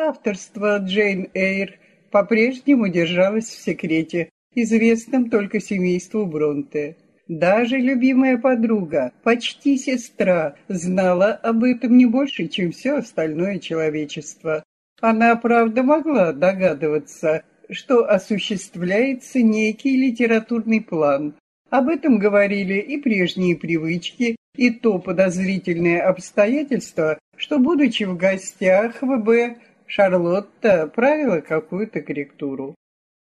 Авторство Джейн Эйр по-прежнему держалось в секрете, известном только семейству Бронте. Даже любимая подруга, почти сестра, знала об этом не больше, чем все остальное человечество. Она, правда, могла догадываться, что осуществляется некий литературный план. Об этом говорили и прежние привычки, и то подозрительное обстоятельство, что, будучи в гостях в Б, Шарлотта правила какую-то корректуру.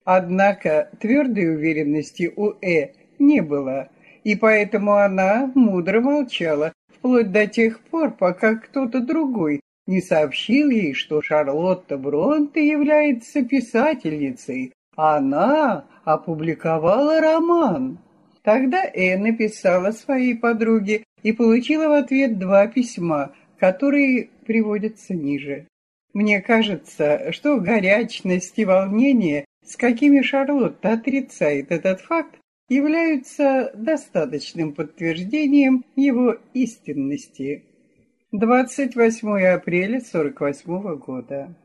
Однако твердой уверенности у Э не было, и поэтому она мудро молчала, вплоть до тех пор, пока кто-то другой не сообщил ей, что Шарлотта Бронте является писательницей, она опубликовала роман. Тогда Э написала своей подруге и получила в ответ два письма, которые приводятся ниже. Мне кажется, что горячность и волнение, с какими Шарлотта отрицает этот факт, являются достаточным подтверждением его истинности. 28 апреля 48 года.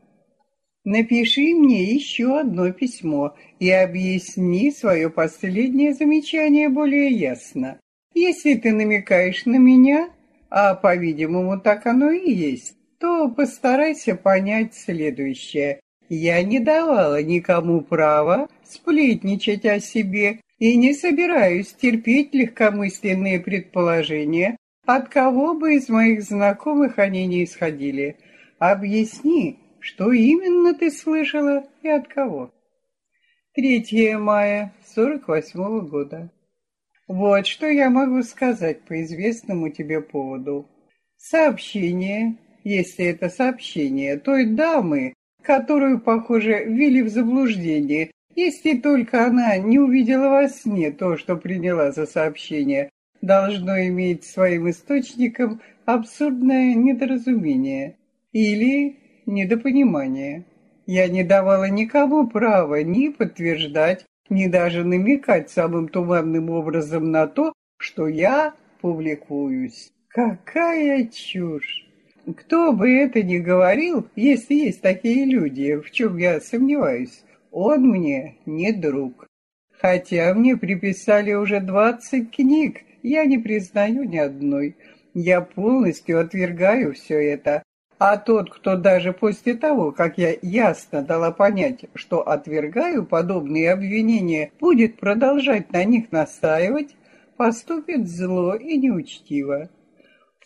Напиши мне еще одно письмо и объясни свое последнее замечание более ясно. Если ты намекаешь на меня, а, по-видимому, так оно и есть, то постарайся понять следующее. Я не давала никому права сплетничать о себе и не собираюсь терпеть легкомысленные предположения, от кого бы из моих знакомых они не исходили. Объясни, что именно ты слышала и от кого. 3 мая 48 -го года. Вот что я могу сказать по известному тебе поводу. Сообщение, если это сообщение той дамы, которую, похоже, ввели в заблуждение, если только она не увидела во сне то, что приняла за сообщение, должно иметь своим источником абсурдное недоразумение или недопонимание. Я не давала никому права ни подтверждать, ни даже намекать самым туманным образом на то, что я публикуюсь. Какая чушь! Кто бы это ни говорил, если есть такие люди, в чем я сомневаюсь, он мне не друг. Хотя мне приписали уже двадцать книг, я не признаю ни одной. Я полностью отвергаю все это. А тот, кто даже после того, как я ясно дала понять, что отвергаю подобные обвинения, будет продолжать на них настаивать, поступит зло и неучтиво.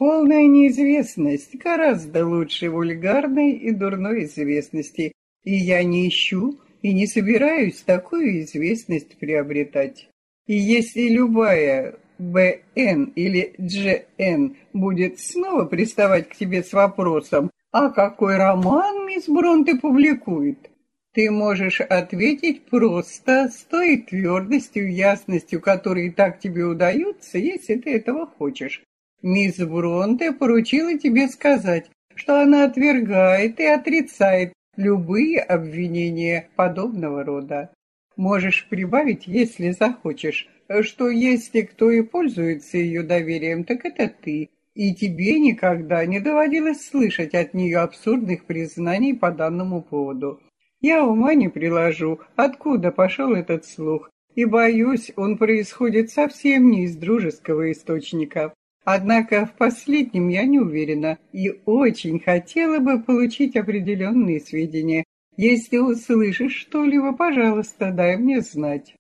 Полная неизвестность гораздо лучше вульгарной и дурной известности, и я не ищу и не собираюсь такую известность приобретать. И если любая БН или ДЖН будет снова приставать к тебе с вопросом, а какой роман мисс Бронте публикует? Ты можешь ответить просто с той твердостью и ясностью, которые так тебе удаются, если ты этого хочешь. Мисс Бронте поручила тебе сказать, что она отвергает и отрицает любые обвинения подобного рода. Можешь прибавить, если захочешь, что если кто и пользуется ее доверием, так это ты, и тебе никогда не доводилось слышать от нее абсурдных признаний по данному поводу. Я ума не приложу, откуда пошел этот слух, и боюсь, он происходит совсем не из дружеского источника. Однако в последнем я не уверена и очень хотела бы получить определенные сведения. Если услышишь что-либо, пожалуйста, дай мне знать.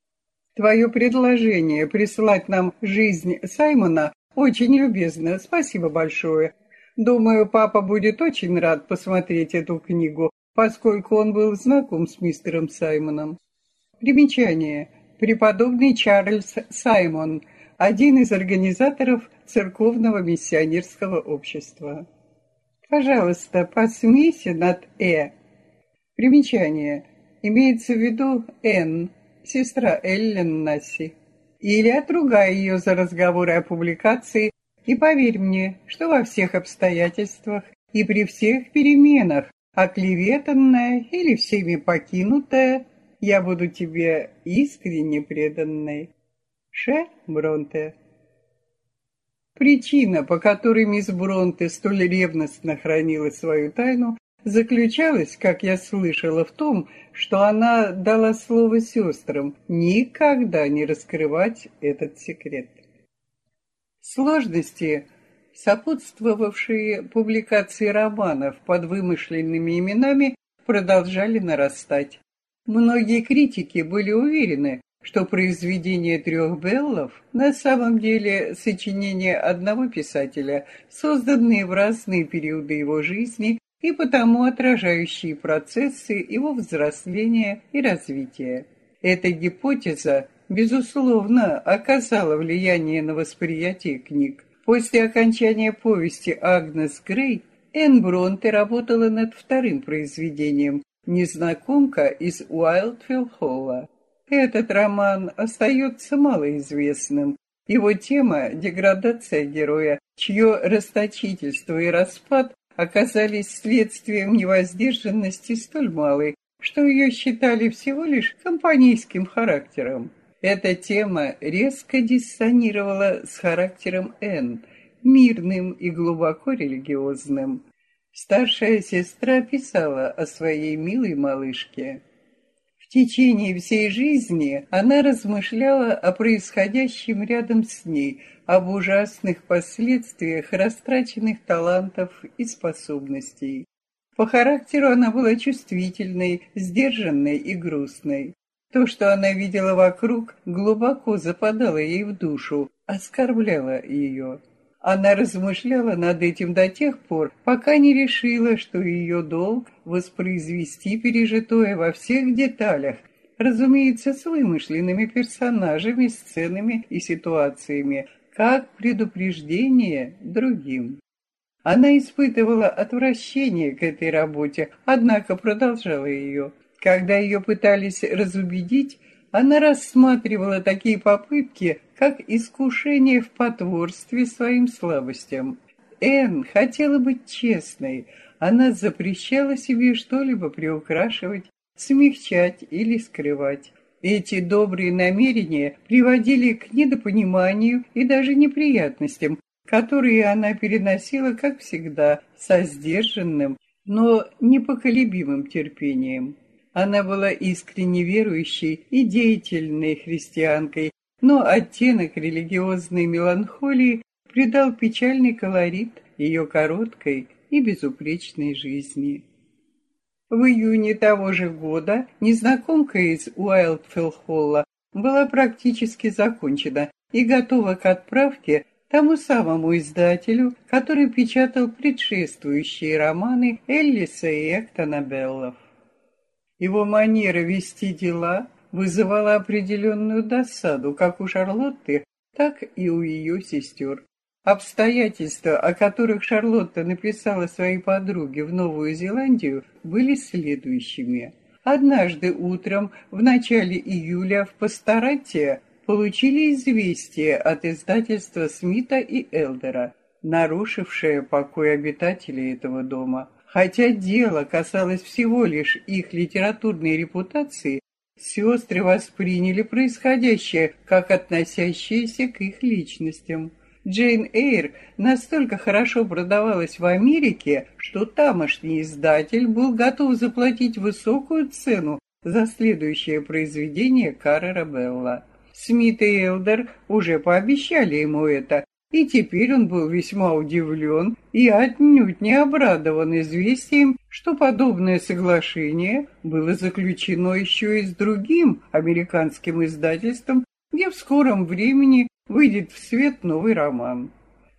Твое предложение прислать нам жизнь Саймона очень любезно. Спасибо большое. Думаю, папа будет очень рад посмотреть эту книгу, поскольку он был знаком с мистером Саймоном. Примечание. Преподобный Чарльз Саймон, один из организаторов церковного миссионерского общества. Пожалуйста, посмейся над «э». Примечание. Имеется в виду «н», сестра Эллен Насси. Или отругай ее за разговоры о публикации, и поверь мне, что во всех обстоятельствах и при всех переменах, оклеветанная или всеми покинутая, я буду тебе искренне преданной. Ше Бронте Причина, по которой мисс Бронте столь ревностно хранила свою тайну, заключалась, как я слышала, в том, что она дала слово сестрам никогда не раскрывать этот секрет. Сложности, сопутствовавшие публикации романов под вымышленными именами, продолжали нарастать. Многие критики были уверены, что произведение трех Беллов на самом деле сочинение одного писателя, созданные в разные периоды его жизни и потому отражающие процессы его взросления и развития. Эта гипотеза, безусловно, оказала влияние на восприятие книг. После окончания повести «Агнес Грей» Энн Бронте работала над вторым произведением «Незнакомка из Уайлдфилл-Холла». Этот роман остается малоизвестным. Его тема – деградация героя, чье расточительство и распад оказались следствием невоздержанности столь малой, что ее считали всего лишь компанейским характером. Эта тема резко диссонировала с характером Н, мирным и глубоко религиозным. Старшая сестра писала о своей милой малышке. Течение всей жизни она размышляла о происходящем рядом с ней, об ужасных последствиях растраченных талантов и способностей. По характеру она была чувствительной, сдержанной и грустной. То, что она видела вокруг, глубоко западало ей в душу, оскорбляло ее. Она размышляла над этим до тех пор, пока не решила, что ее долг воспроизвести пережитое во всех деталях, разумеется, с вымышленными персонажами, сценами и ситуациями, как предупреждение другим. Она испытывала отвращение к этой работе, однако продолжала ее. Когда ее пытались разубедить, она рассматривала такие попытки, как искушение в потворстве своим слабостям. Энн хотела быть честной, она запрещала себе что-либо приукрашивать, смягчать или скрывать. Эти добрые намерения приводили к недопониманию и даже неприятностям, которые она переносила, как всегда, со сдержанным, но непоколебимым терпением. Она была искренне верующей и деятельной христианкой, но оттенок религиозной меланхолии придал печальный колорит ее короткой и безупречной жизни. В июне того же года незнакомка из Уайлдфилл-Холла была практически закончена и готова к отправке тому самому издателю, который печатал предшествующие романы Эллиса и Эктона Беллов. Его манера вести дела вызывала определенную досаду как у Шарлотты, так и у ее сестер. Обстоятельства, о которых Шарлотта написала своей подруге в Новую Зеландию, были следующими. Однажды утром, в начале июля, в Пасторате получили известие от издательства Смита и Элдера, нарушившее покой обитателей этого дома. Хотя дело касалось всего лишь их литературной репутации, сестры восприняли происходящее как относящееся к их личностям. Джейн Эйр настолько хорошо продавалась в Америке, что тамошний издатель был готов заплатить высокую цену за следующее произведение Каррера Белла. Смит и Элдер уже пообещали ему это, и теперь он был весьма удивлен и отнюдь не обрадован известием, что подобное соглашение было заключено еще и с другим американским издательством, где в скором времени выйдет в свет новый роман.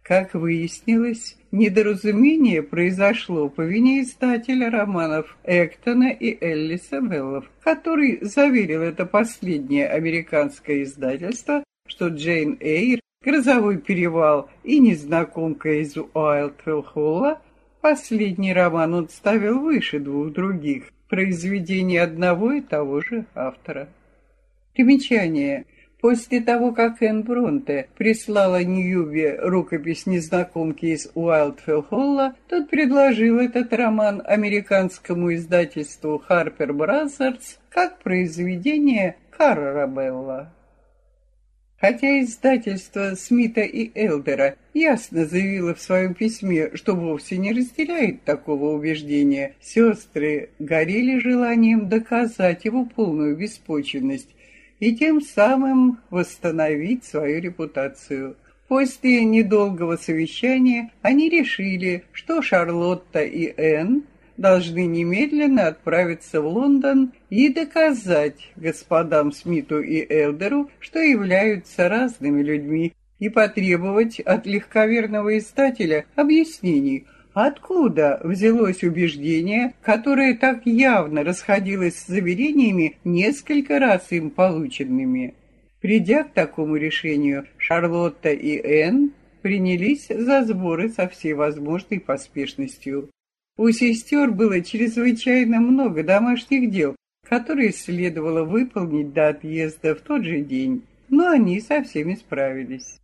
Как выяснилось, недоразумение произошло по вине издателя романов Эктона и Эллиса Беллов, который заверил это последнее американское издательство, что Джейн Эйр, «Грозовой перевал» и «Незнакомка из Уайлдфилл-Холла» последний роман он ставил выше двух других, произведений одного и того же автора. Примечание. После того, как Энн Бронте прислала Ньюбе рукопись незнакомки из Уайлдфилл-Холла, тот предложил этот роман американскому издательству Harper Brothers как произведение Карра Белла. Хотя издательство Смита и Элдера ясно заявило в своем письме, что вовсе не разделяет такого убеждения, сестры горели желанием доказать его полную беспочвенность и тем самым восстановить свою репутацию. После недолгого совещания они решили, что Шарлотта и Энн должны немедленно отправиться в Лондон и доказать господам Смиту и Элдеру, что являются разными людьми, и потребовать от легковерного издателя объяснений, откуда взялось убеждение, которое так явно расходилось с заверениями, несколько раз им полученными. Придя к такому решению, Шарлотта и Энн принялись за сборы со всей возможной поспешностью. У сестер было чрезвычайно много домашних дел, которые следовало выполнить до отъезда в тот же день, но они со всеми справились.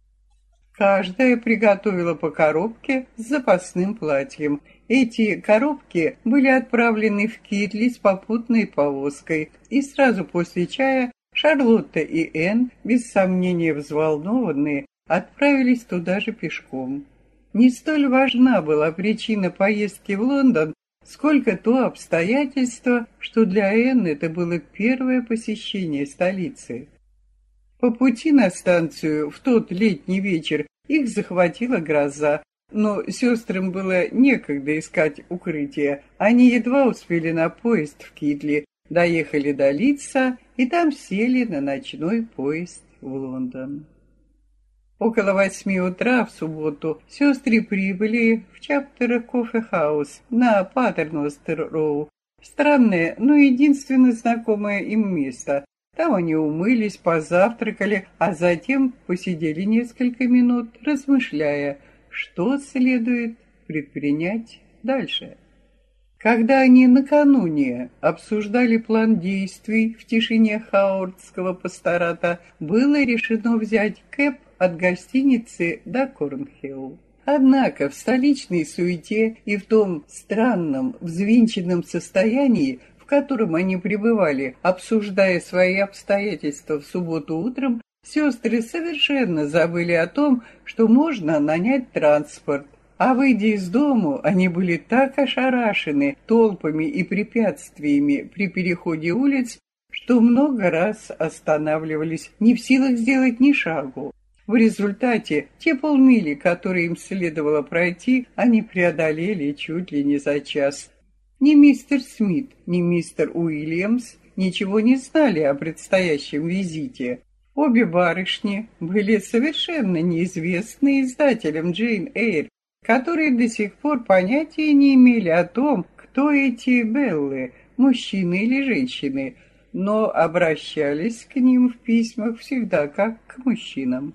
Каждая приготовила по коробке с запасным платьем. Эти коробки были отправлены в Китли с попутной повозкой, и сразу после чая Шарлотта и Энн, без сомнения взволнованные, отправились туда же пешком. Не столь важна была причина поездки в Лондон, сколько то обстоятельство, что для Энн это было первое посещение столицы. По пути на станцию в тот летний вечер их захватила гроза, но сестрам было некогда искать укрытие. Они едва успели на поезд в Кидли, доехали до Лица и там сели на ночной поезд в Лондон. Около восьми утра в субботу сестры прибыли в Чаптер Кофе Хаус на Паттерностер-Роу. Странное, но единственно знакомое им место. Там они умылись, позавтракали, а затем посидели несколько минут, размышляя, что следует предпринять дальше. Когда они накануне обсуждали план действий в тишине Хаордского пастората, было решено взять Кэп от гостиницы до Корнхилл. Однако в столичной суете и в том странном, взвинченном состоянии, котором они пребывали, обсуждая свои обстоятельства в субботу утром, сестры совершенно забыли о том, что можно нанять транспорт. А выйдя из дому, они были так ошарашены толпами и препятствиями при переходе улиц, что много раз останавливались, не в силах сделать ни шагу. В результате те полмили, которые им следовало пройти, они преодолели чуть ли не за час. Ни мистер Смит, ни мистер Уильямс ничего не знали о предстоящем визите. Обе барышни были совершенно неизвестны издателям Джейн Эйр, которые до сих пор понятия не имели о том, кто эти Беллы, мужчины или женщины, но обращались к ним в письмах всегда как к мужчинам.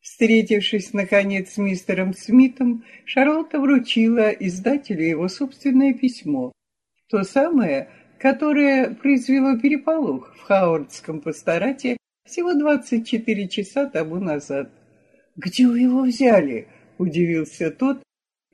Встретившись, наконец, с мистером Смитом, Шарлотта вручила издателю его собственное письмо. То самое, которое произвело переполох в Хауардском пасторате всего 24 часа тому назад. «Где вы его взяли?» – удивился тот.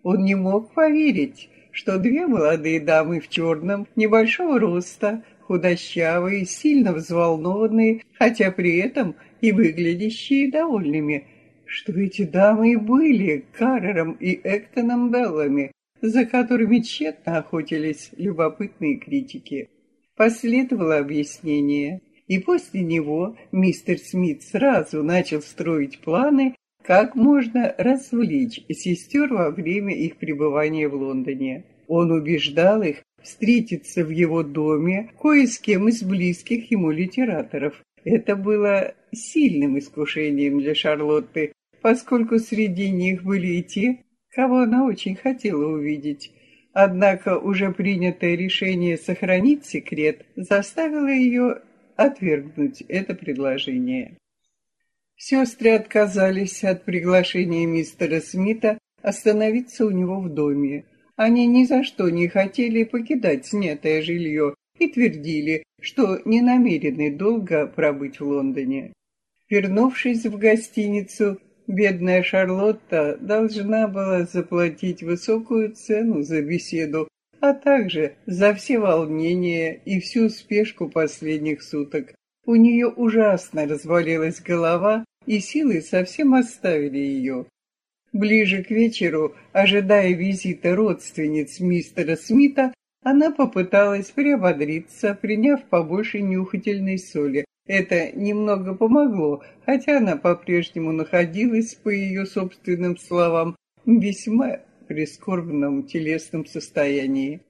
Он не мог поверить, что две молодые дамы в черном, небольшого роста, худощавые, сильно взволнованные, хотя при этом и выглядящие довольными – что эти дамы и были Каррером и Эктоном Беллами, за которыми тщетно охотились любопытные критики. Последовало объяснение, и после него мистер Смит сразу начал строить планы, как можно развлечь сестер во время их пребывания в Лондоне. Он убеждал их встретиться в его доме кое с кем из близких ему литераторов. Это было сильным искушением для Шарлотты, поскольку среди них были и те, кого она очень хотела увидеть. Однако уже принятое решение сохранить секрет заставило ее отвергнуть это предложение. Сестры отказались от приглашения мистера Смита остановиться у него в доме. Они ни за что не хотели покидать снятое жилье и твердили, что не намерены долго пробыть в Лондоне. Вернувшись в гостиницу, Бедная Шарлотта должна была заплатить высокую цену за беседу, а также за все волнения и всю спешку последних суток. У нее ужасно развалилась голова, и силы совсем оставили ее. Ближе к вечеру, ожидая визита родственниц мистера Смита, она попыталась приободриться, приняв побольше нюхательной соли. Это немного помогло, хотя она по-прежнему находилась, по ее собственным словам, в весьма прискорбном телесном состоянии.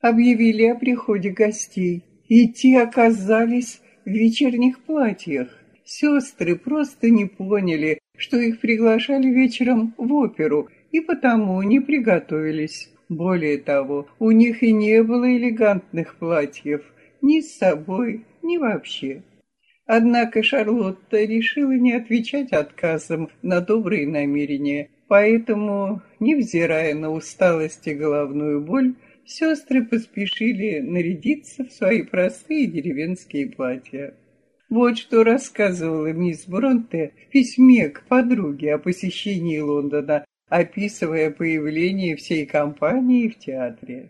Объявили о приходе гостей, и те оказались в вечерних платьях. Сестры просто не поняли, что их приглашали вечером в оперу, и потому не приготовились. Более того, у них и не было элегантных платьев ни с собой, ни вообще. Однако Шарлотта решила не отвечать отказом на добрые намерения, поэтому, невзирая на усталость и головную боль, сестры поспешили нарядиться в свои простые деревенские платья. Вот что рассказывала мисс Бронте в письме к подруге о посещении Лондона, описывая появление всей компании в театре.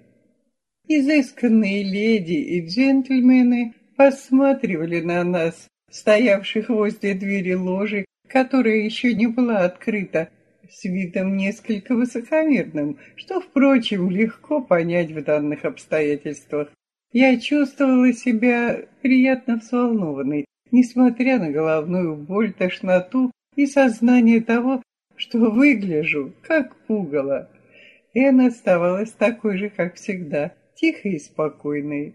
Изысканные леди и джентльмены посматривали на нас, стоявших возле двери ложи, которая еще не была открыта, с видом несколько высокомерным, что, впрочем, легко понять в данных обстоятельствах. Я чувствовала себя приятно взволнованной, несмотря на головную боль, тошноту и сознание того, что выгляжу как пугало. Эн оставалась такой же, как всегда, тихой и спокойной.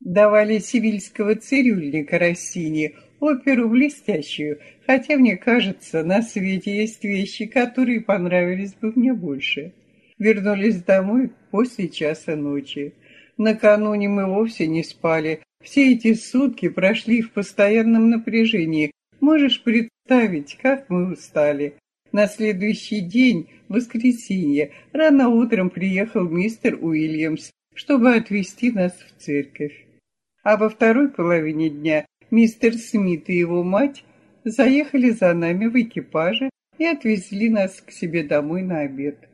Давали сивильского цирюльника Россини, оперу блестящую, хотя мне кажется, на свете есть вещи, которые понравились бы мне больше. Вернулись домой после часа ночи. Накануне мы вовсе не спали. Все эти сутки прошли в постоянном напряжении. Можешь представить, как мы устали. На следующий день, воскресенье, рано утром приехал мистер Уильямс, чтобы отвезти нас в церковь. А во второй половине дня мистер Смит и его мать заехали за нами в экипаже и отвезли нас к себе домой на обед.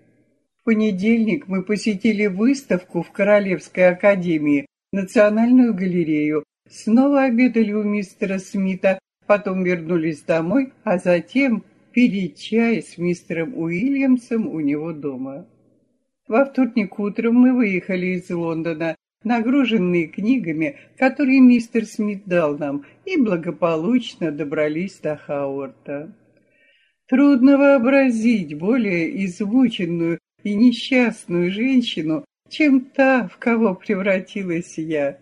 В понедельник мы посетили выставку в Королевской академии, Национальную галерею, снова обедали у мистера Смита, потом вернулись домой, а затем пили чай с мистером Уильямсом у него дома. Во вторник утром мы выехали из Лондона нагруженные книгами, которые мистер Смит дал нам, и благополучно добрались до Хауарта. Трудно вообразить более измученную и несчастную женщину, чем та, в кого превратилась я.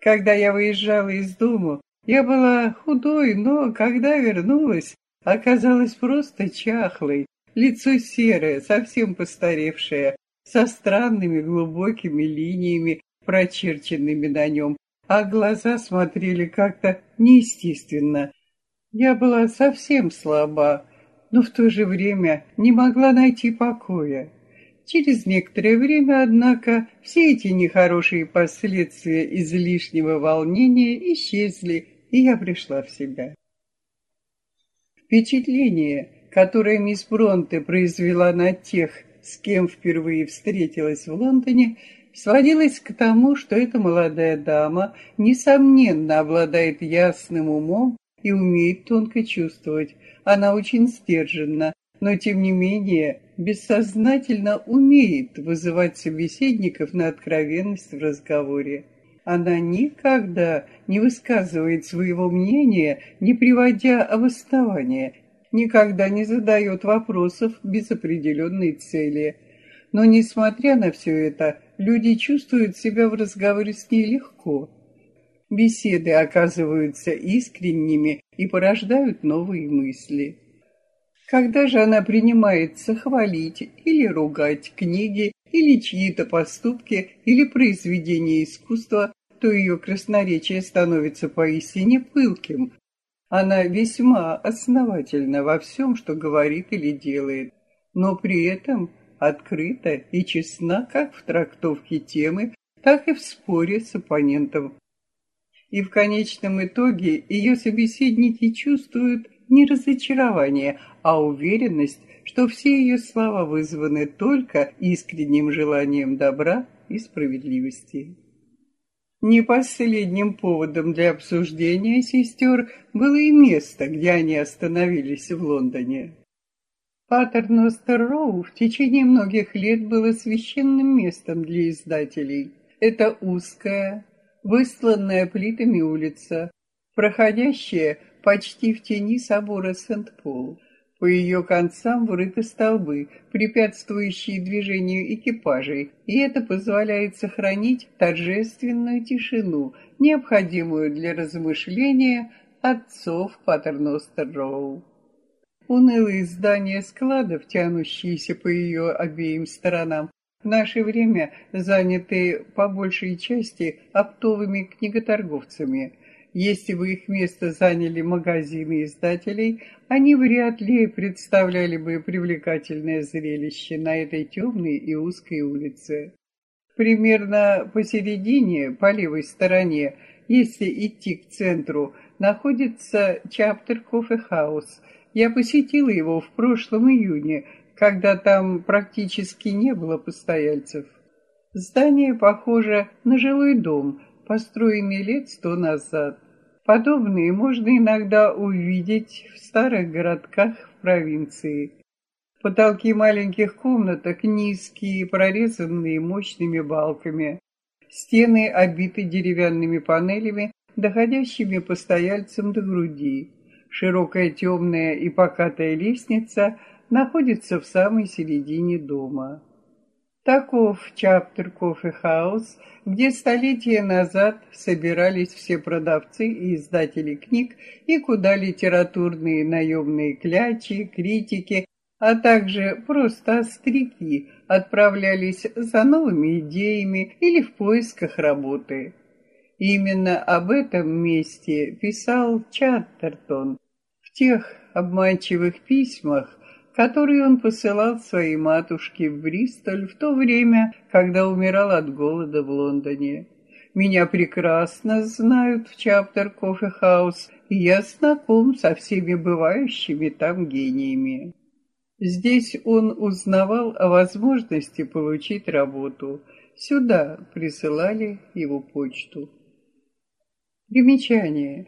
Когда я выезжала из дому, я была худой, но когда вернулась, оказалась просто чахлой, лицо серое, совсем постаревшее, со странными глубокими линиями прочерченными на нем, а глаза смотрели как-то неестественно. Я была совсем слаба, но в то же время не могла найти покоя. Через некоторое время, однако, все эти нехорошие последствия излишнего волнения исчезли, и я пришла в себя. Впечатление, которое мисс Бронте произвела на тех, с кем впервые встретилась в Лондоне, сводилось к тому, что эта молодая дама, несомненно, обладает ясным умом и умеет тонко чувствовать. Она очень сдержанна, но, тем не менее, бессознательно умеет вызывать собеседников на откровенность в разговоре. Она никогда не высказывает своего мнения, не приводя обоснования, никогда не задает вопросов без определенной цели. Но, несмотря на все это, люди чувствуют себя в разговоре с ней легко. Беседы оказываются искренними и порождают новые мысли. Когда же она принимается хвалить или ругать книги, или чьи-то поступки, или произведения искусства, то ее красноречие становится поистине пылким. Она весьма основательна во всем, что говорит или делает, но при этом открыта и честна как в трактовке темы, так и в споре с оппонентом. И в конечном итоге ее собеседники чувствуют не разочарование, а уверенность, что все ее слова вызваны только искренним желанием добра и справедливости. Не последним поводом для обсуждения сестер было и место, где они остановились в Лондоне. Паттерностер-Роу в течение многих лет было священным местом для издателей. Это узкая, высланная плитами улица, проходящая почти в тени собора Сент-Пол. По ее концам врыты столбы, препятствующие движению экипажей, и это позволяет сохранить торжественную тишину, необходимую для размышления отцов Патерностер-Роу. Унылые здания складов, тянущиеся по ее обеим сторонам, в наше время заняты по большей части оптовыми книготорговцами – если бы их место заняли магазины издателей, они вряд ли представляли бы привлекательное зрелище на этой темной и узкой улице. Примерно посередине, по левой стороне, если идти к центру, находится Чаптер Кофе Хаус. Я посетила его в прошлом июне, когда там практически не было постояльцев. Здание похоже на жилой дом, построенный лет сто назад. Подобные можно иногда увидеть в старых городках в провинции. Потолки маленьких комнаток низкие, прорезанные мощными балками. Стены обиты деревянными панелями, доходящими постояльцам до груди. Широкая темная и покатая лестница находится в самой середине дома. Таков чаптер Кофе Хаус, где столетия назад собирались все продавцы и издатели книг и куда литературные наемные клячи, критики, а также просто остряки отправлялись за новыми идеями или в поисках работы. Именно об этом месте писал Чаттертон в тех обманчивых письмах, который он посылал своей матушке в Бристоль в то время, когда умирал от голода в Лондоне. Меня прекрасно знают в Чаптер Кофе Хаус, и я знаком со всеми бывающими там гениями. Здесь он узнавал о возможности получить работу. Сюда присылали его почту. Примечание.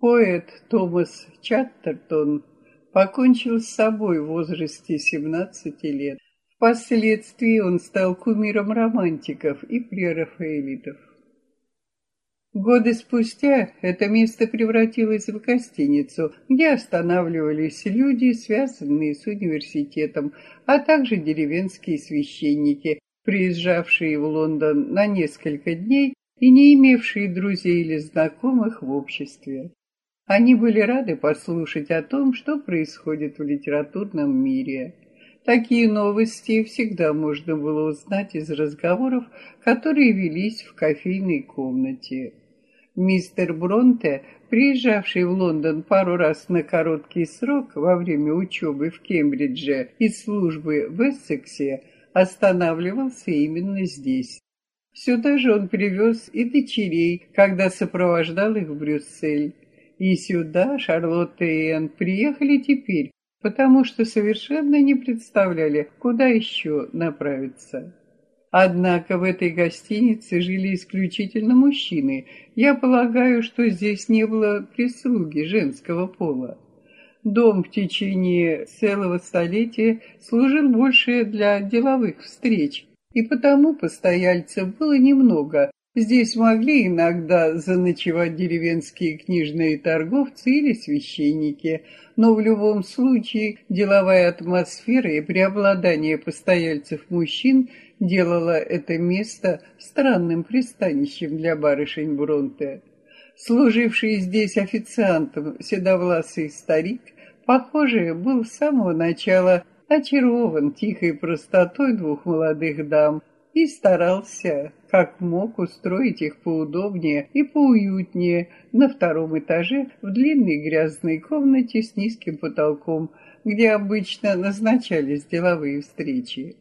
Поэт Томас Чаттертон покончил с собой в возрасте 17 лет. Впоследствии он стал кумиром романтиков и прерафаэлитов. Годы спустя это место превратилось в гостиницу, где останавливались люди, связанные с университетом, а также деревенские священники, приезжавшие в Лондон на несколько дней и не имевшие друзей или знакомых в обществе. Они были рады послушать о том, что происходит в литературном мире. Такие новости всегда можно было узнать из разговоров, которые велись в кофейной комнате. Мистер Бронте, приезжавший в Лондон пару раз на короткий срок во время учебы в Кембридже и службы в Эссексе, останавливался именно здесь. Сюда же он привез и дочерей, когда сопровождал их в Брюссель. И сюда Шарлотта и Энн приехали теперь, потому что совершенно не представляли, куда еще направиться. Однако в этой гостинице жили исключительно мужчины. Я полагаю, что здесь не было прислуги женского пола. Дом в течение целого столетия служил больше для деловых встреч, и потому постояльцев было немного, Здесь могли иногда заночевать деревенские книжные торговцы или священники, но в любом случае деловая атмосфера и преобладание постояльцев мужчин делало это место странным пристанищем для барышень Бронте. Служивший здесь официантом седовласый старик, похоже, был с самого начала очарован тихой простотой двух молодых дам и старался как мог устроить их поудобнее и поуютнее на втором этаже в длинной грязной комнате с низким потолком, где обычно назначались деловые встречи.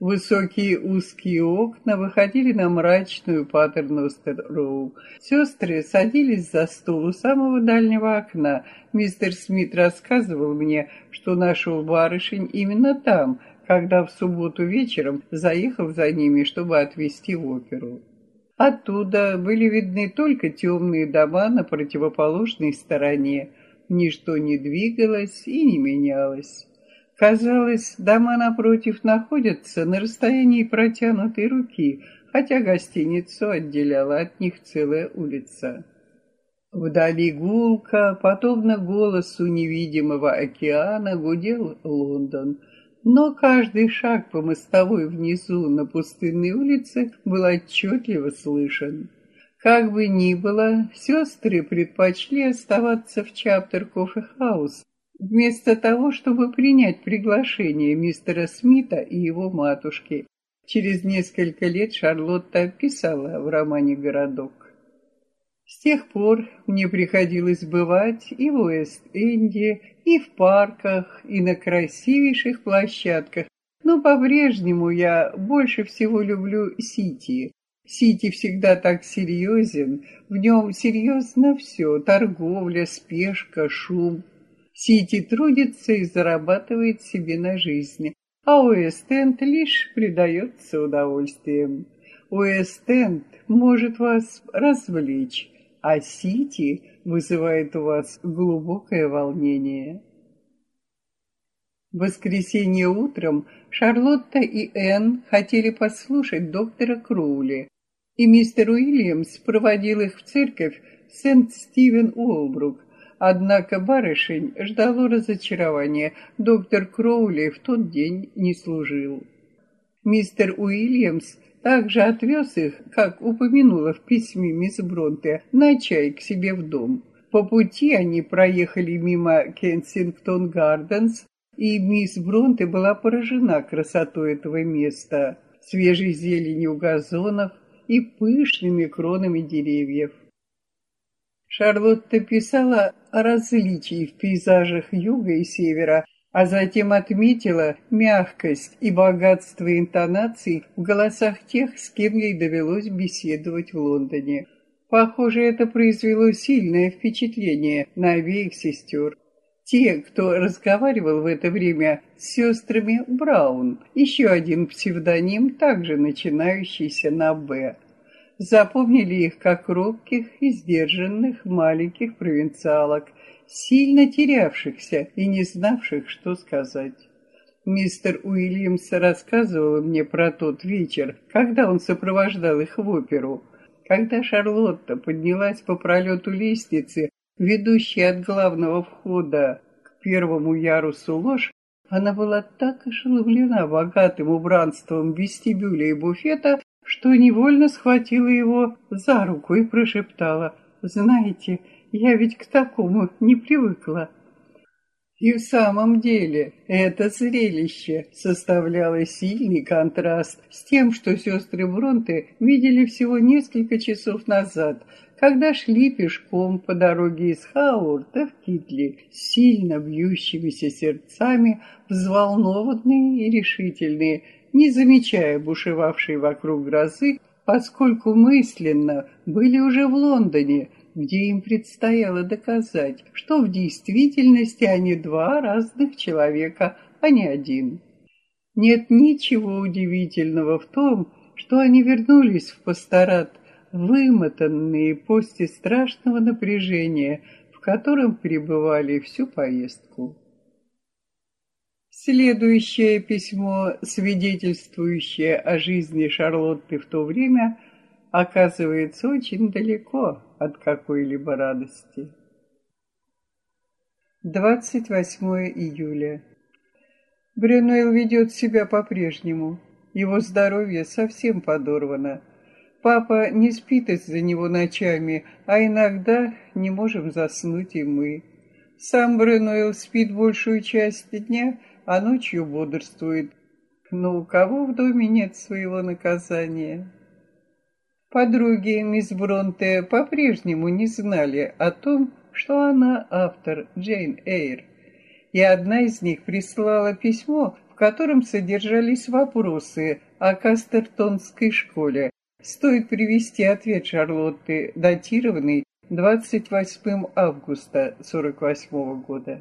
Высокие узкие окна выходили на мрачную Паттерностер-Роу. Сестры садились за стол у самого дальнего окна. Мистер Смит рассказывал мне, что нашел барышень именно там, когда в субботу вечером заехал за ними, чтобы отвезти в оперу. Оттуда были видны только темные дома на противоположной стороне. Ничто не двигалось и не менялось. Казалось, дома напротив находятся на расстоянии протянутой руки, хотя гостиницу отделяла от них целая улица. Вдали гулко, подобно голосу невидимого океана, гудел Лондон, но каждый шаг по мостовой внизу на пустынной улице был отчетливо слышен. Как бы ни было, сестры предпочли оставаться в Чаптер Кофе Хаус, вместо того, чтобы принять приглашение мистера Смита и его матушки. Через несколько лет Шарлотта писала в романе «Городок». С тех пор мне приходилось бывать и в Уэст-Энде, и в парках, и на красивейших площадках, но по-прежнему я больше всего люблю Сити. Сити всегда так серьезен, в нем серьезно все, торговля, спешка, шум. Сити трудится и зарабатывает себе на жизнь, а Уэст-Энд лишь предается удовольствием. Уэст-Энд может вас развлечь, а Сити вызывает у вас глубокое волнение. В воскресенье утром Шарлотта и Энн хотели послушать доктора Кроули, и мистер Уильямс проводил их в церковь Сент-Стивен Уолбрук. Однако барышень ждало разочарования. Доктор Кроули в тот день не служил. Мистер Уильямс также отвез их, как упомянула в письме мисс Бронте, на чай к себе в дом. По пути они проехали мимо Кенсингтон Гарденс, и мисс Бронте была поражена красотой этого места, свежей зеленью газонов и пышными кронами деревьев. Шарлотта писала о различии в пейзажах юга и севера, а затем отметила мягкость и богатство интонаций в голосах тех, с кем ей довелось беседовать в Лондоне. Похоже, это произвело сильное впечатление на обеих сестер. Те, кто разговаривал в это время с сестрами Браун, еще один псевдоним, также начинающийся на «Б», запомнили их как робких и сдержанных маленьких провинциалок, сильно терявшихся и не знавших, что сказать. Мистер Уильямс рассказывал мне про тот вечер, когда он сопровождал их в оперу. Когда Шарлотта поднялась по пролету лестницы, ведущей от главного входа к первому ярусу ложь, она была так ошеломлена богатым убранством вестибюля и буфета, что невольно схватила его за руку и прошептала «Знаете, я ведь к такому не привыкла». И в самом деле это зрелище составляло сильный контраст с тем, что сестры Бронте видели всего несколько часов назад, когда шли пешком по дороге из Хаурта в Китли, сильно бьющимися сердцами, взволнованные и решительные, не замечая бушевавшей вокруг грозы, поскольку мысленно были уже в Лондоне, где им предстояло доказать, что в действительности они два разных человека, а не один. Нет ничего удивительного в том, что они вернулись в пасторат, вымотанные после страшного напряжения, в котором пребывали всю поездку. Следующее письмо, свидетельствующее о жизни Шарлотты в то время, оказывается очень далеко от какой-либо радости. 28 июля. Брюнуэл ведет себя по-прежнему. Его здоровье совсем подорвано. Папа не спит из-за него ночами, а иногда не можем заснуть и мы. Сам Брюнуэл спит большую часть дня, а ночью бодрствует. Но у кого в доме нет своего наказания? Подруги мисс Бронте по-прежнему не знали о том, что она автор Джейн Эйр, и одна из них прислала письмо, в котором содержались вопросы о Кастертонской школе. Стоит привести ответ Шарлотты, датированный 28 августа 48 года.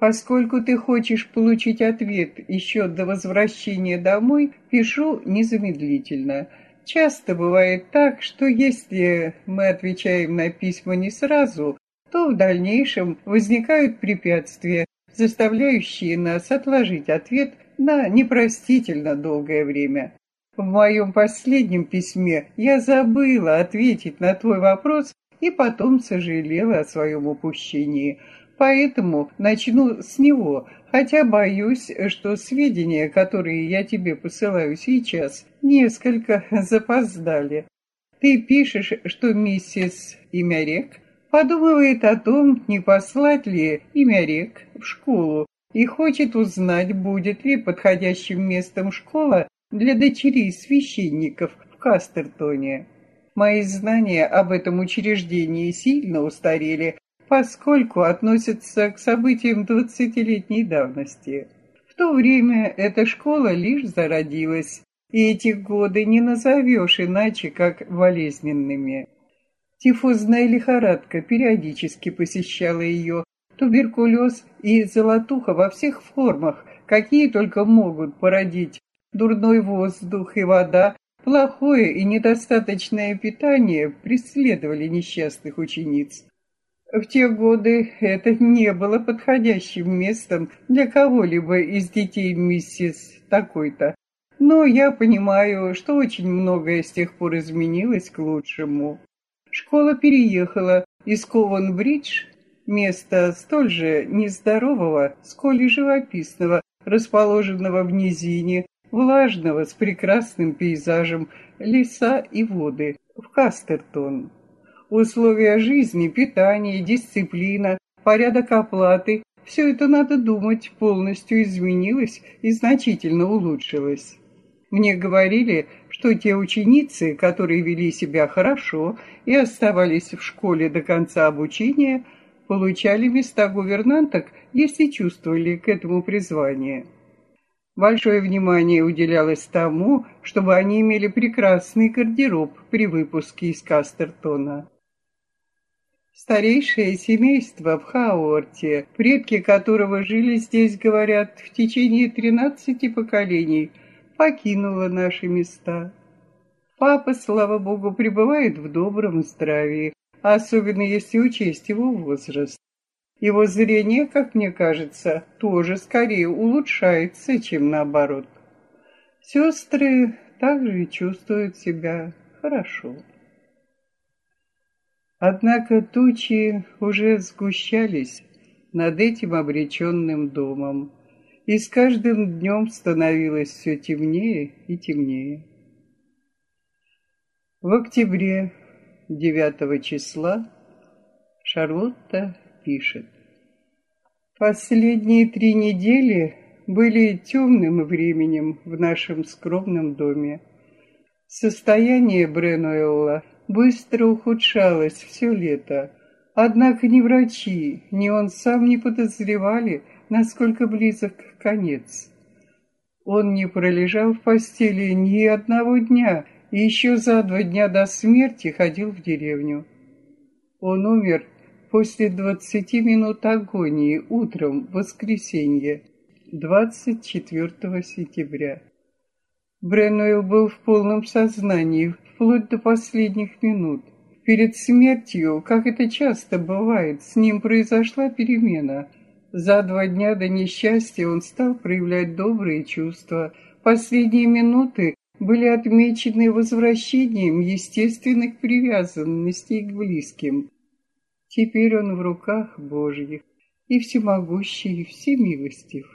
Поскольку ты хочешь получить ответ еще до возвращения домой, пишу незамедлительно – Часто бывает так, что если мы отвечаем на письма не сразу, то в дальнейшем возникают препятствия, заставляющие нас отложить ответ на непростительно долгое время. В моем последнем письме я забыла ответить на твой вопрос и потом сожалела о своем упущении. Поэтому начну с него, хотя боюсь, что сведения, которые я тебе посылаю сейчас, несколько запоздали. Ты пишешь, что миссис Имярек подумывает о том, не послать ли Имярек в школу и хочет узнать, будет ли подходящим местом школа для дочерей священников в Кастертоне. Мои знания об этом учреждении сильно устарели, поскольку относятся к событиям двадцатилетней давности. В то время эта школа лишь зародилась, и эти годы не назовешь иначе, как болезненными. Тифозная лихорадка периодически посещала ее, туберкулез и золотуха во всех формах, какие только могут породить дурной воздух и вода, плохое и недостаточное питание преследовали несчастных учениц. В те годы это не было подходящим местом для кого-либо из детей миссис такой-то. Но я понимаю, что очень многое с тех пор изменилось к лучшему. Школа переехала из Кован-Бридж, места столь же нездорового, сколь и живописного, расположенного в низине, влажного, с прекрасным пейзажем, леса и воды, в Кастертон. Условия жизни, питание, дисциплина, порядок оплаты – все это, надо думать, полностью изменилось и значительно улучшилось. Мне говорили, что те ученицы, которые вели себя хорошо и оставались в школе до конца обучения, получали места гувернанток, если чувствовали к этому призвание. Большое внимание уделялось тому, чтобы они имели прекрасный гардероб при выпуске из Кастертона. Старейшее семейство в Хаорте, предки которого жили здесь, говорят, в течение тринадцати поколений, покинуло наши места. Папа, слава богу, пребывает в добром здравии, особенно если учесть его возраст. Его зрение, как мне кажется, тоже скорее улучшается, чем наоборот. Сестры также чувствуют себя хорошо. Однако тучи уже сгущались над этим обреченным домом, и с каждым днем становилось все темнее и темнее. В октябре 9 числа Шарлотта пишет. Последние три недели были темным временем в нашем скромном доме. Состояние Бренуэлла быстро ухудшалось все лето. Однако ни врачи, ни он сам не подозревали, насколько близок конец. Он не пролежал в постели ни одного дня и еще за два дня до смерти ходил в деревню. Он умер после двадцати минут агонии утром в воскресенье, 24 сентября. Бренуэлл был в полном сознании вплоть до последних минут. Перед смертью, как это часто бывает, с ним произошла перемена. За два дня до несчастья он стал проявлять добрые чувства. Последние минуты были отмечены возвращением естественных привязанностей к близким. Теперь он в руках Божьих и всемогущий, и всемилостив.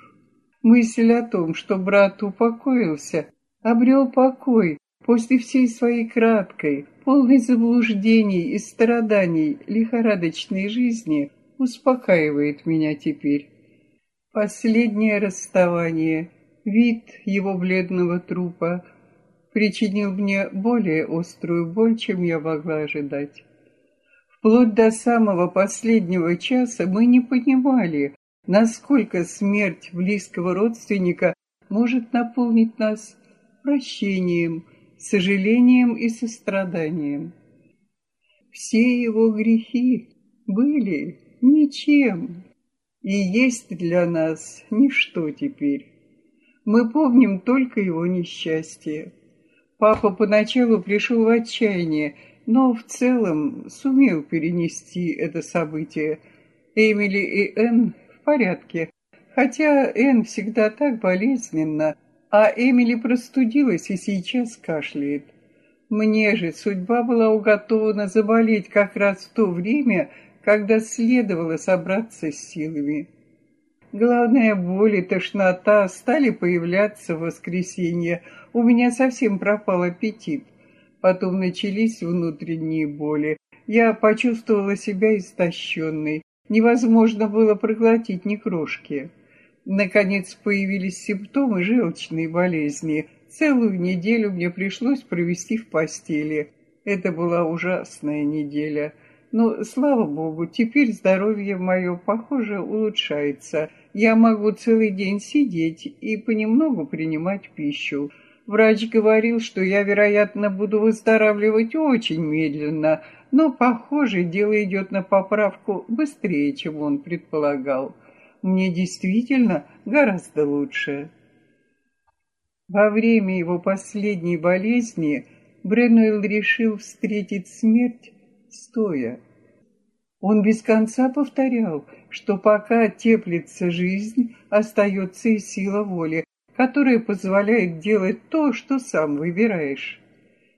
Мысль о том, что брат упокоился, обрел покой после всей своей краткой, полной заблуждений и страданий лихорадочной жизни, успокаивает меня теперь. Последнее расставание, вид его бледного трупа, причинил мне более острую боль, чем я могла ожидать. Вплоть до самого последнего часа мы не понимали, насколько смерть близкого родственника может наполнить нас прощением, сожалением и состраданием. Все его грехи были ничем и есть для нас ничто теперь. Мы помним только его несчастье. Папа поначалу пришел в отчаяние, но в целом сумел перенести это событие. Эмили и Энн в порядке, хотя Энн всегда так болезненно, а Эмили простудилась и сейчас кашляет. Мне же судьба была уготована заболеть как раз в то время, когда следовало собраться с силами. Главная боль и тошнота стали появляться в воскресенье. У меня совсем пропал аппетит. Потом начались внутренние боли. Я почувствовала себя истощенной. Невозможно было проглотить ни крошки. Наконец появились симптомы желчной болезни. Целую неделю мне пришлось провести в постели. Это была ужасная неделя. Но, слава богу, теперь здоровье мое, похоже, улучшается. Я могу целый день сидеть и понемногу принимать пищу. Врач говорил, что я, вероятно, буду выздоравливать очень медленно, но, похоже, дело идет на поправку быстрее, чем он предполагал. Мне действительно гораздо лучше. Во время его последней болезни Бренуэлл решил встретить смерть стоя. Он без конца повторял, что пока теплится жизнь, остается и сила воли, которая позволяет делать то, что сам выбираешь.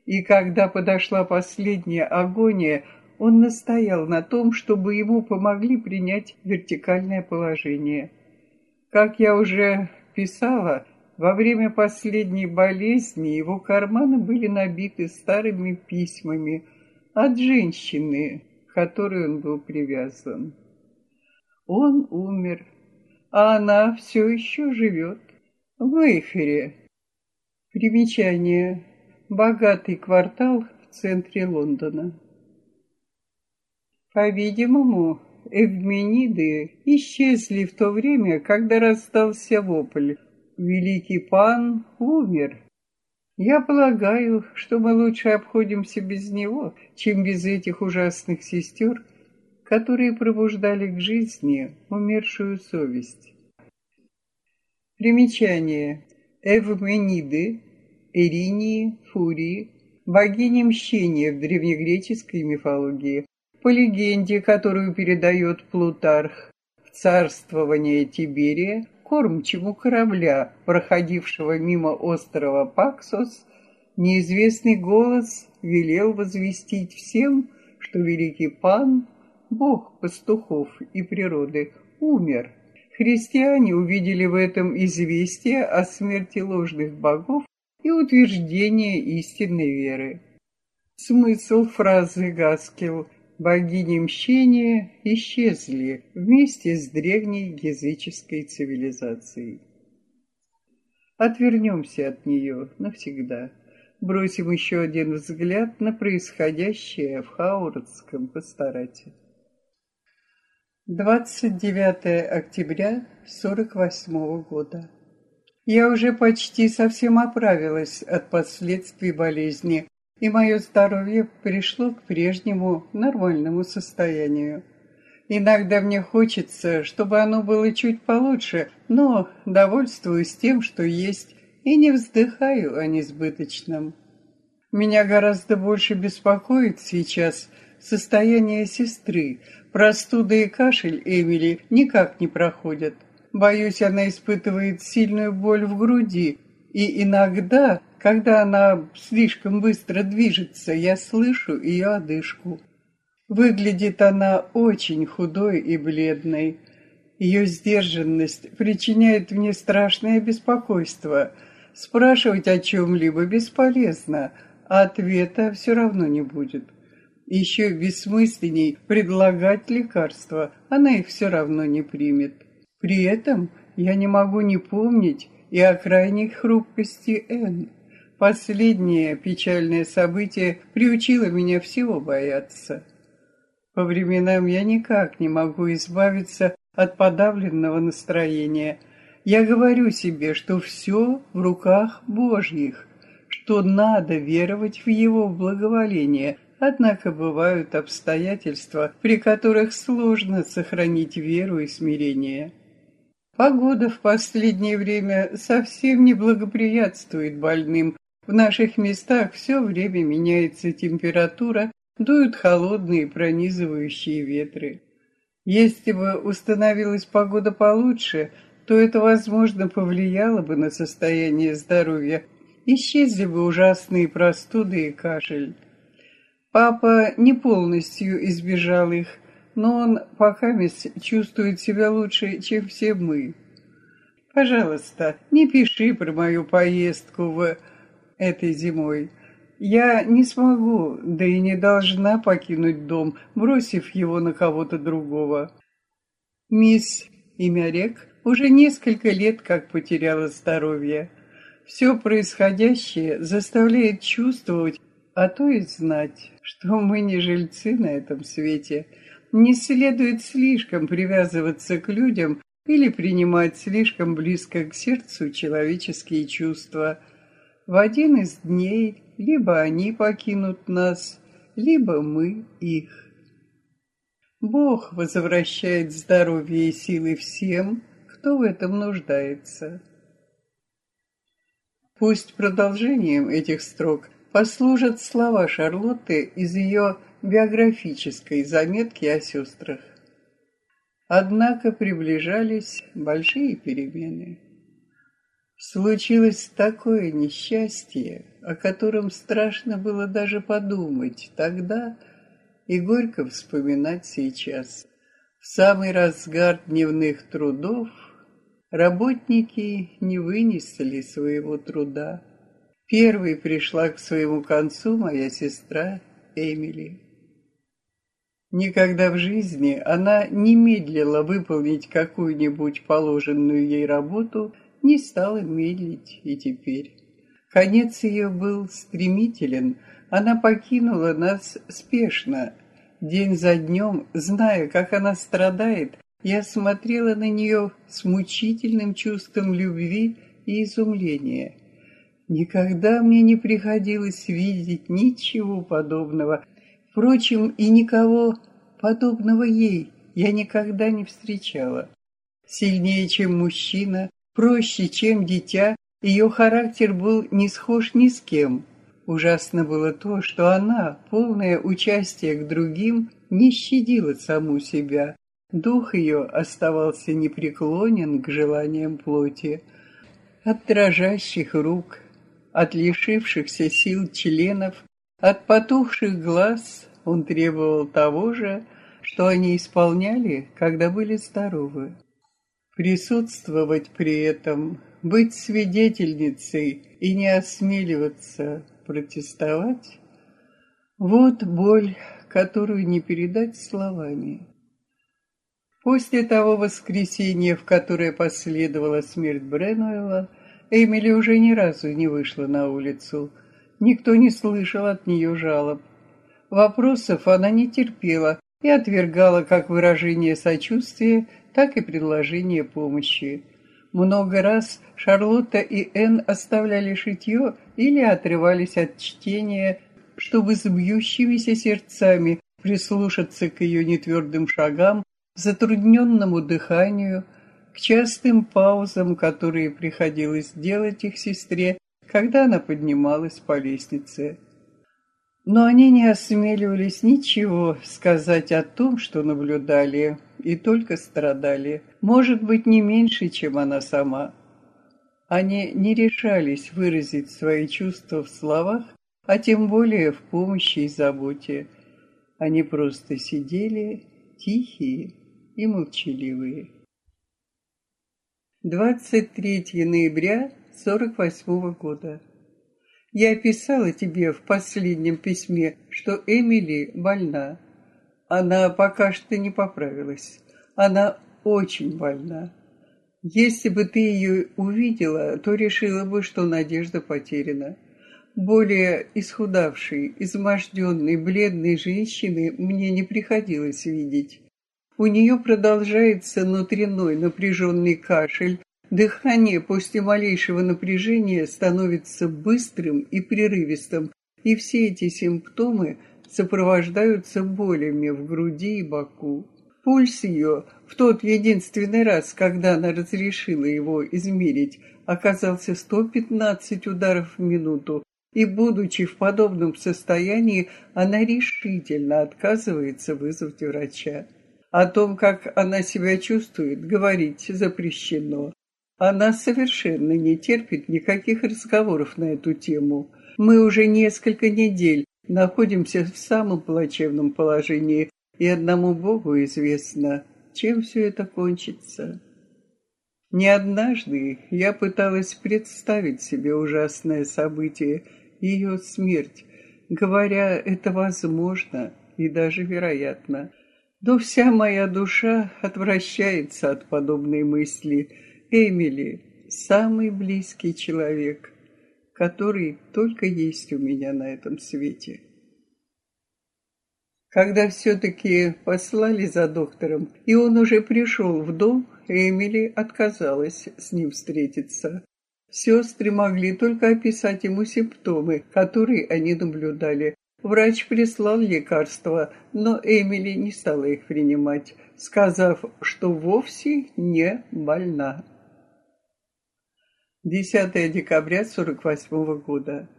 И когда подошла последняя агония, он настоял на том, чтобы ему помогли принять вертикальное положение. Как я уже писала, во время последней болезни его карманы были набиты старыми письмами от женщины, к которой он был привязан. Он умер, а она все еще живет в Эйфере. Примечание. Богатый квартал в центре Лондона. По-видимому, Эвмениды исчезли в то время, когда расстался вопль «Великий пан умер». Я полагаю, что мы лучше обходимся без него, чем без этих ужасных сестер, которые пробуждали к жизни умершую совесть. Примечание. Эвмениды, Эринии, Фурии, богини мщения в древнегреческой мифологии, по легенде, которую передает Плутарх, в царствование Тиберия, кормчему корабля, проходившего мимо острова Паксос, неизвестный голос велел возвестить всем, что великий пан бог пастухов и природы, умер. Христиане увидели в этом известие о смерти ложных богов и утверждение истинной веры. Смысл фразы Гаскел «богини мщения» исчезли вместе с древней языческой цивилизацией. Отвернемся от нее навсегда. Бросим еще один взгляд на происходящее в Хаурдском пасторате. 29 октября 48 года. Я уже почти совсем оправилась от последствий болезни, и мое здоровье пришло к прежнему нормальному состоянию. Иногда мне хочется, чтобы оно было чуть получше, но довольствуюсь тем, что есть, и не вздыхаю о несбыточном. Меня гораздо больше беспокоит сейчас состояние сестры, Простуда и кашель Эмили никак не проходят. Боюсь, она испытывает сильную боль в груди, и иногда, когда она слишком быстро движется, я слышу ее одышку. Выглядит она очень худой и бледной. Ее сдержанность причиняет мне страшное беспокойство. Спрашивать о чем-либо бесполезно, а ответа все равно не будет. Еще бессмысленней предлагать лекарства, она их все равно не примет. При этом я не могу не помнить и о крайней хрупкости Энн. Последнее печальное событие приучило меня всего бояться. По временам я никак не могу избавиться от подавленного настроения. Я говорю себе, что все в руках Божьих, что надо веровать в Его благоволение – Однако бывают обстоятельства, при которых сложно сохранить веру и смирение. Погода в последнее время совсем не благоприятствует больным, В наших местах все время меняется температура, дуют холодные пронизывающие ветры. Если бы установилась погода получше, то это, возможно, повлияло бы на состояние здоровья. Исчезли бы ужасные простуды и кашель. Папа не полностью избежал их, но он пока чувствует себя лучше, чем все мы. Пожалуйста, не пиши про мою поездку в этой зимой. Я не смогу, да и не должна покинуть дом, бросив его на кого-то другого. Мисс имя Рек уже несколько лет как потеряла здоровье. Все происходящее заставляет чувствовать, а то и знать, что мы не жильцы на этом свете. Не следует слишком привязываться к людям или принимать слишком близко к сердцу человеческие чувства. В один из дней либо они покинут нас, либо мы их. Бог возвращает здоровье и силы всем, кто в этом нуждается. Пусть продолжением этих строк послужат слова Шарлотты из ее биографической заметки о сестрах. Однако приближались большие перемены. Случилось такое несчастье, о котором страшно было даже подумать тогда и горько вспоминать сейчас. В самый разгар дневных трудов работники не вынесли своего труда. Первой пришла к своему концу моя сестра Эмили. Никогда в жизни она не медлила выполнить какую-нибудь положенную ей работу – не стала медлить и теперь. Конец ее был стремителен, она покинула нас спешно. День за днем, зная, как она страдает, я смотрела на нее с мучительным чувством любви и изумления. Никогда мне не приходилось видеть ничего подобного. Впрочем, и никого подобного ей я никогда не встречала. Сильнее, чем мужчина, проще, чем дитя, ее характер был не схож ни с кем. Ужасно было то, что она, полное участие к другим, не щадила саму себя. Дух ее оставался непреклонен к желаниям плоти. От дрожащих рук, от лишившихся сил членов, от потухших глаз он требовал того же, что они исполняли, когда были здоровы. Присутствовать при этом, быть свидетельницей и не осмеливаться протестовать — вот боль, которую не передать словами. После того воскресенья, в которое последовала смерть Бренуэлла, Эмили уже ни разу не вышла на улицу. Никто не слышал от нее жалоб. Вопросов она не терпела и отвергала как выражение сочувствия так и предложение помощи. Много раз Шарлотта и Энн оставляли шитье или отрывались от чтения, чтобы с бьющимися сердцами прислушаться к ее нетвердым шагам, затрудненному дыханию, к частым паузам, которые приходилось делать их сестре, когда она поднималась по лестнице. Но они не осмеливались ничего сказать о том, что наблюдали, и только страдали, может быть, не меньше, чем она сама. Они не решались выразить свои чувства в словах, а тем более в помощи и заботе. Они просто сидели, тихие и молчаливые. 23 ноября 48 года. Я писала тебе в последнем письме, что Эмили больна. Она пока что не поправилась. Она очень больна. Если бы ты ее увидела, то решила бы, что надежда потеряна. Более исхудавшей, изможденной, бледной женщины мне не приходилось видеть. У нее продолжается внутренной напряженный кашель, Дыхание после малейшего напряжения становится быстрым и прерывистым, и все эти симптомы сопровождаются болями в груди и боку. Пульс ее в тот единственный раз, когда она разрешила его измерить, оказался 115 ударов в минуту, и, будучи в подобном состоянии, она решительно отказывается вызвать врача. О том, как она себя чувствует, говорить запрещено. Она совершенно не терпит никаких разговоров на эту тему. Мы уже несколько недель находимся в самом плачевном положении, и одному Богу известно, чем все это кончится. Не однажды я пыталась представить себе ужасное событие, ее смерть, говоря, это возможно и даже вероятно. Но вся моя душа отвращается от подобной мысли. Эмили — самый близкий человек, который только есть у меня на этом свете. Когда все-таки послали за доктором, и он уже пришел в дом, Эмили отказалась с ним встретиться. Сестры могли только описать ему симптомы, которые они наблюдали. Врач прислал лекарства, но Эмили не стала их принимать, сказав, что вовсе не больна. 10 декабря 48 года.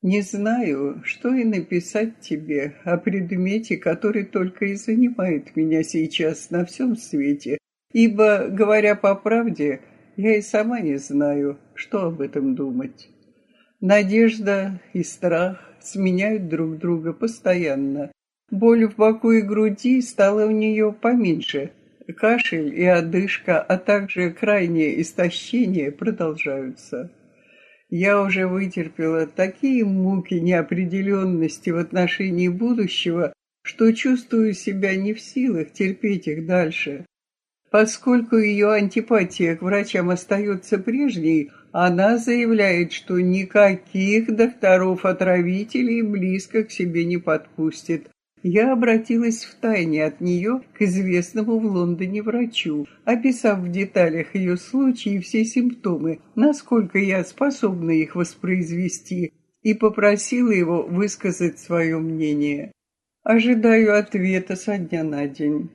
Не знаю, что и написать тебе о предмете, который только и занимает меня сейчас на всем свете, ибо, говоря по правде, я и сама не знаю, что об этом думать. Надежда и страх сменяют друг друга постоянно. Боль в боку и груди стала у нее поменьше. Кашель и одышка, а также крайнее истощение продолжаются. Я уже вытерпела такие муки неопределенности в отношении будущего, что чувствую себя не в силах терпеть их дальше. Поскольку ее антипатия к врачам остается прежней, она заявляет, что никаких докторов-отравителей близко к себе не подпустит. Я обратилась в тайне от нее к известному в Лондоне врачу, описав в деталях ее случай и все симптомы, насколько я способна их воспроизвести, и попросила его высказать свое мнение. Ожидаю ответа со дня на день.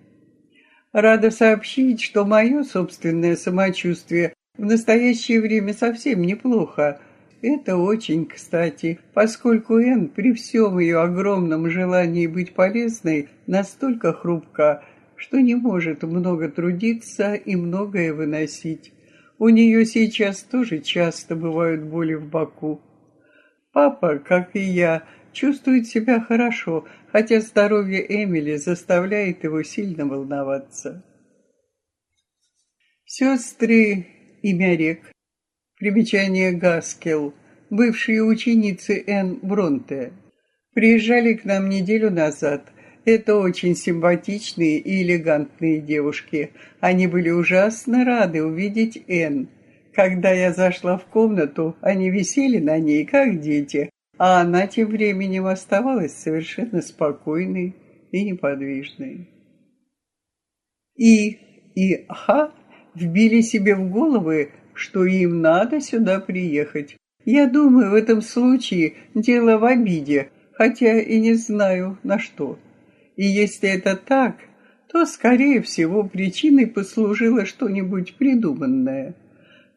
Рада сообщить, что мое собственное самочувствие в настоящее время совсем неплохо. Это очень кстати, поскольку Энн при всем ее огромном желании быть полезной настолько хрупка, что не может много трудиться и многое выносить. У нее сейчас тоже часто бывают боли в боку. Папа, как и я, чувствует себя хорошо, хотя здоровье Эмили заставляет его сильно волноваться. Сестры имя рек. Примечание Гаскел, бывшие ученицы Н. Бронте, приезжали к нам неделю назад. Это очень симпатичные и элегантные девушки. Они были ужасно рады увидеть Н. Когда я зашла в комнату, они висели на ней, как дети, а она тем временем оставалась совершенно спокойной и неподвижной. И и Ха вбили себе в головы, что им надо сюда приехать. Я думаю, в этом случае дело в обиде, хотя и не знаю на что. И если это так, то, скорее всего, причиной послужило что-нибудь придуманное.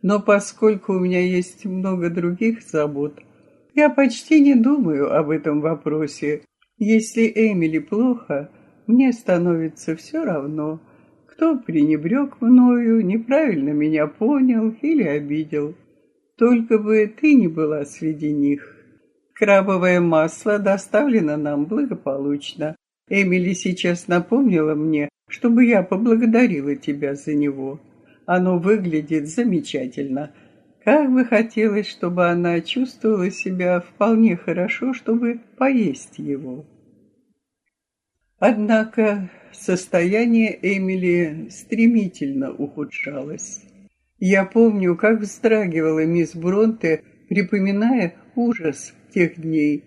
Но поскольку у меня есть много других забот, я почти не думаю об этом вопросе. Если Эмили плохо, мне становится все равно, кто пренебрег мною, неправильно меня понял или обидел. Только бы ты не была среди них. Крабовое масло доставлено нам благополучно. Эмили сейчас напомнила мне, чтобы я поблагодарила тебя за него. Оно выглядит замечательно. Как бы хотелось, чтобы она чувствовала себя вполне хорошо, чтобы поесть его. Однако состояние Эмили стремительно ухудшалось. Я помню, как вздрагивала мисс Бронте, припоминая ужас тех дней.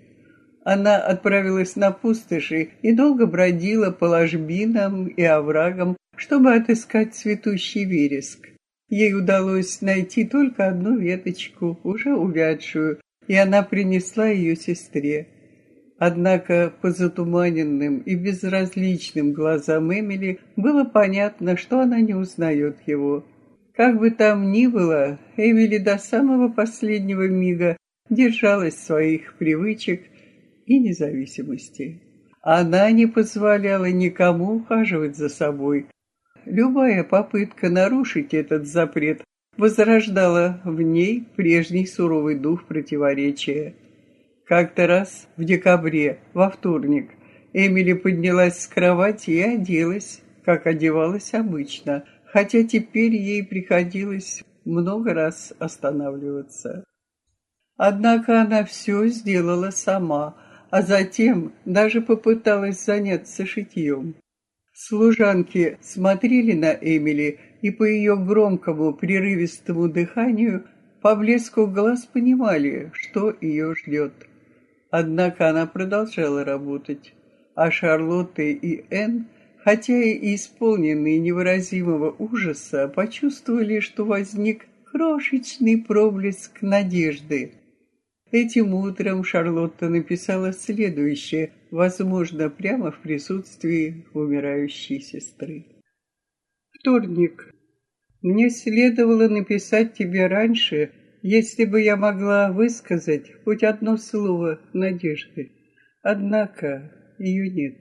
Она отправилась на пустоши и долго бродила по ложбинам и оврагам, чтобы отыскать цветущий вереск. Ей удалось найти только одну веточку, уже увядшую, и она принесла ее сестре. Однако по затуманенным и безразличным глазам Эмили было понятно, что она не узнает его. Как бы там ни было, Эмили до самого последнего мига держалась своих привычек и независимости. Она не позволяла никому ухаживать за собой. Любая попытка нарушить этот запрет возрождала в ней прежний суровый дух противоречия. Как-то раз в декабре, во вторник, Эмили поднялась с кровати и оделась, как одевалась обычно, хотя теперь ей приходилось много раз останавливаться. Однако она все сделала сама, а затем даже попыталась заняться шитьем. Служанки смотрели на Эмили и по ее громкому прерывистому дыханию по блеску глаз понимали, что ее ждет. Однако она продолжала работать, а Шарлотта и Энн, хотя и исполненные невыразимого ужаса, почувствовали, что возник крошечный проблеск надежды. Этим утром Шарлотта написала следующее, возможно, прямо в присутствии умирающей сестры. Вторник. Мне следовало написать тебе раньше, если бы я могла высказать хоть одно слово надежды. Однако ее нет.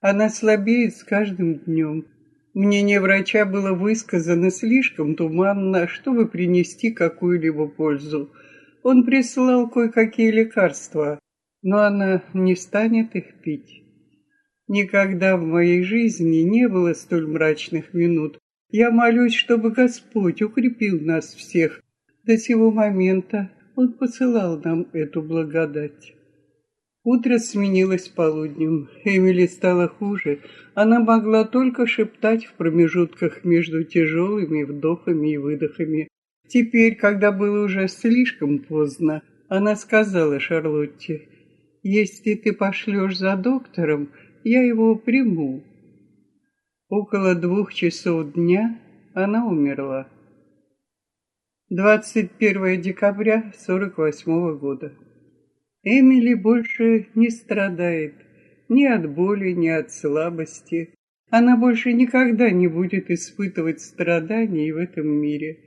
Она слабеет с каждым днем. Мнение врача было высказано слишком туманно, чтобы принести какую-либо пользу. Он прислал кое-какие лекарства, но она не станет их пить. Никогда в моей жизни не было столь мрачных минут. Я молюсь, чтобы Господь укрепил нас всех. До сего момента Он посылал нам эту благодать. Утро сменилось полуднем. Эмили стало хуже. Она могла только шептать в промежутках между тяжелыми вдохами и выдохами. Теперь, когда было уже слишком поздно, она сказала Шарлотте, «Если ты пошлешь за доктором, я его приму». Около двух часов дня она умерла. 21 декабря 48 года. Эмили больше не страдает ни от боли, ни от слабости. Она больше никогда не будет испытывать страданий в этом мире.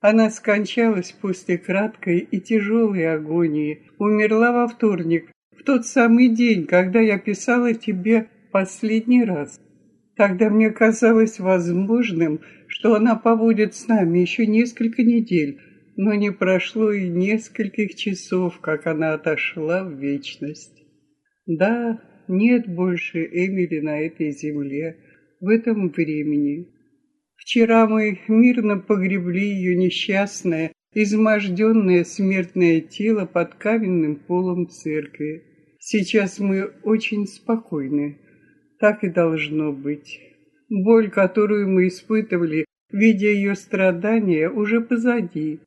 Она скончалась после краткой и тяжелой агонии, умерла во вторник, в тот самый день, когда я писала тебе последний раз. Тогда мне казалось возможным, что она побудет с нами еще несколько недель, но не прошло и нескольких часов, как она отошла в вечность. Да, нет больше Эмили на этой земле, в этом времени. Вчера мы мирно погребли ее несчастное, изможденное смертное тело под каменным полом церкви. Сейчас мы очень спокойны. Так и должно быть. Боль, которую мы испытывали, видя ее страдания, уже позади.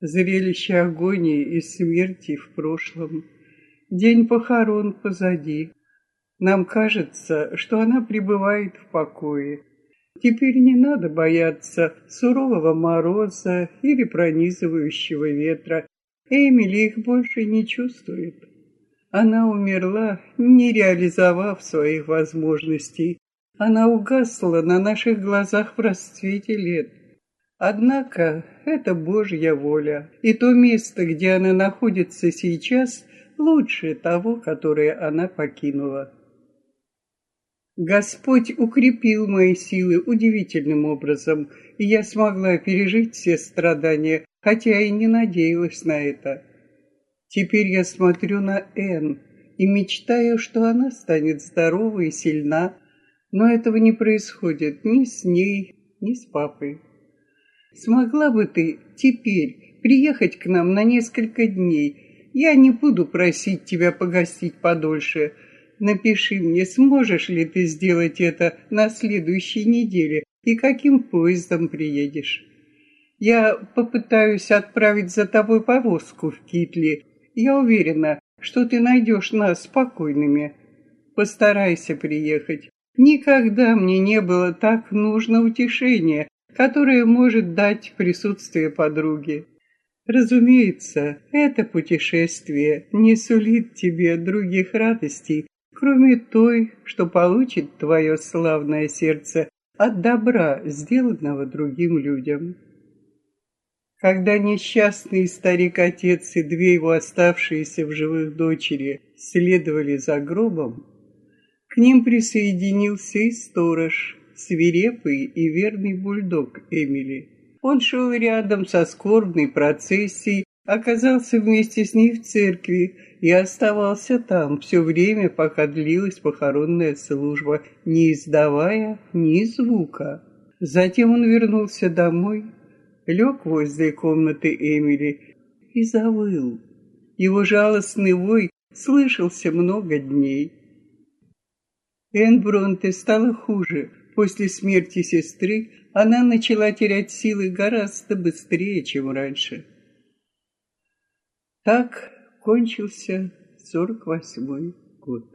Зрелище агонии и смерти в прошлом. День похорон позади. Нам кажется, что она пребывает в покое. Теперь не надо бояться сурового мороза или пронизывающего ветра. Эмили их больше не чувствует. Она умерла, не реализовав своих возможностей. Она угасла на наших глазах в расцвете лет. Однако это Божья воля, и то место, где она находится сейчас, лучше того, которое она покинула. Господь укрепил мои силы удивительным образом, и я смогла пережить все страдания, хотя и не надеялась на это. Теперь я смотрю на Энн и мечтаю, что она станет здорова и сильна, но этого не происходит ни с ней, ни с папой. Смогла бы ты теперь приехать к нам на несколько дней? Я не буду просить тебя погостить подольше, Напиши мне, сможешь ли ты сделать это на следующей неделе и каким поездом приедешь. Я попытаюсь отправить за тобой повозку в Китли. Я уверена, что ты найдешь нас спокойными. Постарайся приехать. Никогда мне не было так нужно утешение, которое может дать присутствие подруги. Разумеется, это путешествие не сулит тебе других радостей, кроме той, что получит твое славное сердце от добра, сделанного другим людям. Когда несчастный старик-отец и две его оставшиеся в живых дочери следовали за гробом, к ним присоединился и сторож, свирепый и верный бульдог Эмили. Он шел рядом со скорбной процессией, оказался вместе с ней в церкви и оставался там все время, пока длилась похоронная служба, не издавая ни звука. Затем он вернулся домой, лег возле комнаты Эмили и завыл. Его жалостный вой слышался много дней. Энн Бронте стало хуже. После смерти сестры она начала терять силы гораздо быстрее, чем раньше. Так кончился сорок восьмой год.